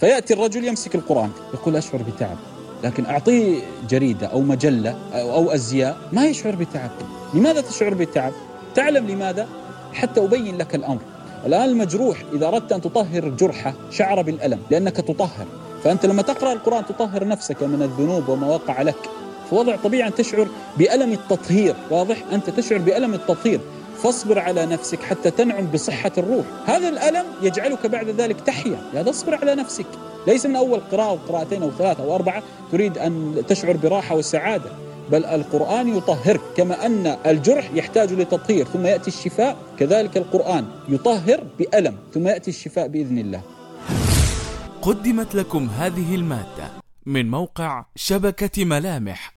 فيأتي الرجل يمسك القرآن يقول أشعر بتعب لكن أعطيه جريدة أو مجلة أو أزياء ما يشعر بتعب. لماذا تشعر بتعب؟ تعلم لماذا؟ حتى أبين لك الأمر. الآن المجروح إذا أردت أن تطهر جرحة شعر بالألم لأنك تطهر. فأنت لما تقرأ القرآن تطهر نفسك من الذنوب وما وقع لك. فوضع طبيعي أن تشعر بألم التطهير واضح؟ أنت تشعر بألم التطهير. فاصبر على نفسك حتى تنعم بصحة الروح. هذا الألم يجعلك بعد ذلك تحيا. هذا اصبر على نفسك. ليس من أول قراءة أو قراءتين أو ثلاثة أو أربعة تريد أن تشعر براحة وسعادة بل القرآن يطهرك كما أن الجرح يحتاج لتطهير ثم يأتي الشفاء. كذلك القرآن يطهر بألم ثم يأتي الشفاء بإذن الله. قدمت لكم هذه المادة من موقع شبكة ملامح.